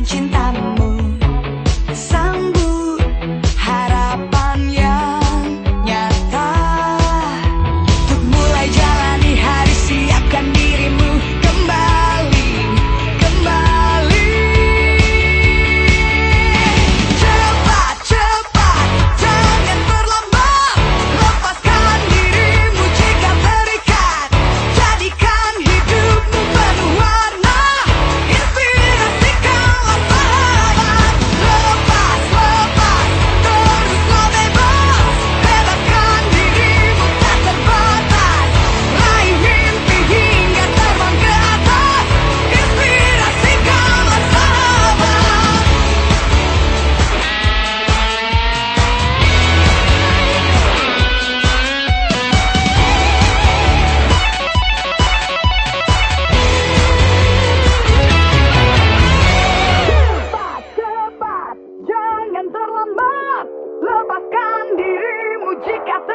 dan magic at